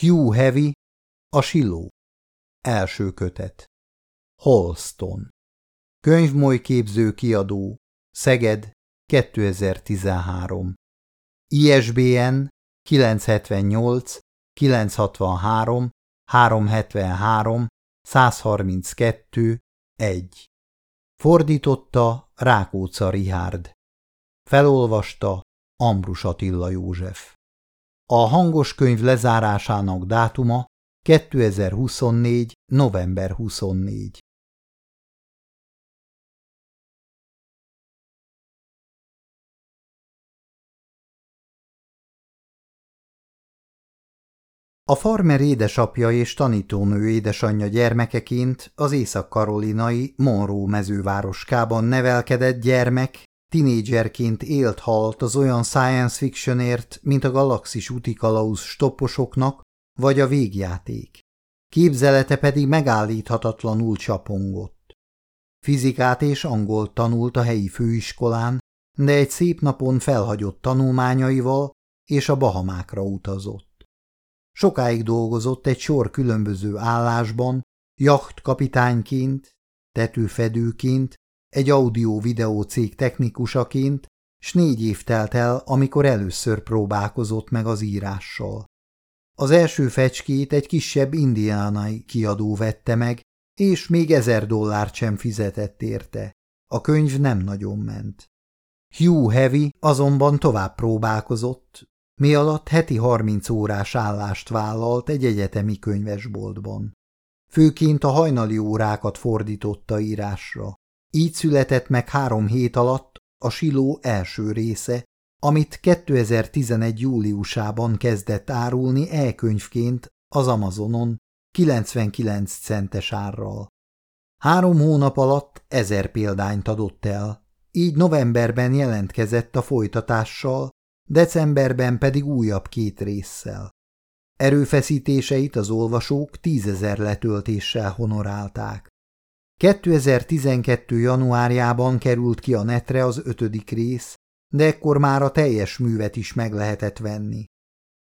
Hugh Heavy, a Siló. Első kötet. Holston. Könyvmoly képző kiadó. Szeged, 2013. ISBN 978 963 373 132 1. Fordította Rákócza Rihárd. Felolvasta Ambrus Attila József. A hangos könyv lezárásának dátuma 2024. november 24. A farmer édesapja és tanítónő édesanyja gyermekeként az észak-karolinai Monroe mezővároskában nevelkedett gyermek Tinédzserként élt halt az olyan science fictionért, mint a galaxis utikalauz stopposoknak, vagy a végjáték. Képzelete pedig megállíthatatlanul csapongott. Fizikát és angolt tanult a helyi főiskolán, de egy szép napon felhagyott tanulmányaival, és a Bahamákra utazott. Sokáig dolgozott egy sor különböző állásban, jachtkapitányként, tetőfedőként, egy audio-videó cég technikusaként, s négy év telt el, amikor először próbálkozott meg az írással. Az első fecskét egy kisebb indiánai kiadó vette meg, és még ezer dollárt sem fizetett érte. A könyv nem nagyon ment. Hugh Heavy azonban tovább próbálkozott, mi alatt heti 30 órás állást vállalt egy egyetemi könyvesboltban. Főként a hajnali órákat fordította írásra. Így született meg három hét alatt a Siló első része, amit 2011. júliusában kezdett árulni e-könyvként az Amazonon 99 centes árral. Három hónap alatt ezer példányt adott el, így novemberben jelentkezett a folytatással, decemberben pedig újabb két résszel. Erőfeszítéseit az olvasók tízezer letöltéssel honorálták. 2012. januárjában került ki a netre az ötödik rész, de ekkor már a teljes művet is meg lehetett venni.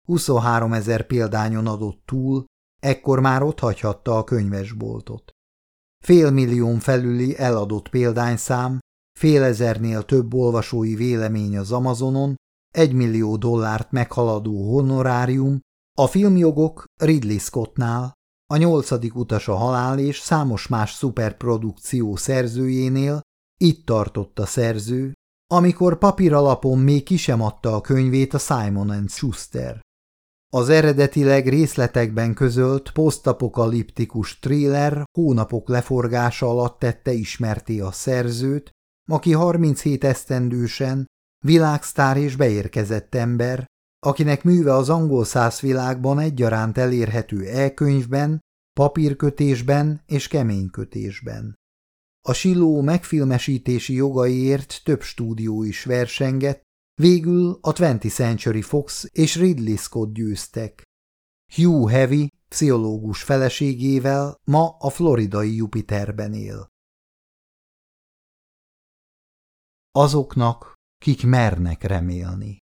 23 ezer példányon adott túl, ekkor már ott hagyhatta a könyvesboltot. Fél millión felüli eladott példányszám, fél ezernél több olvasói vélemény az Amazonon, egy millió dollárt meghaladó honorárium, a filmjogok Ridley Scottnál, a nyolcadik utas a halál és számos más szuperprodukció szerzőjénél, itt tartott a szerző, amikor papíralapon még ki sem adta a könyvét a Simon Schuster. Az eredetileg részletekben közölt posztapokaliptikus thriller hónapok leforgása alatt tette ismerté a szerzőt, aki 37 esztendősen világsztár és beérkezett ember, akinek műve az angol száz világban egyaránt elérhető e-könyvben, papírkötésben és keménykötésben. A siló megfilmesítési jogaiért több stúdió is versengett, végül a 20th Century Fox és Ridley Scott győztek. Hugh Heavy, pszichológus feleségével ma a floridai Jupiterben él. Azoknak, kik mernek remélni.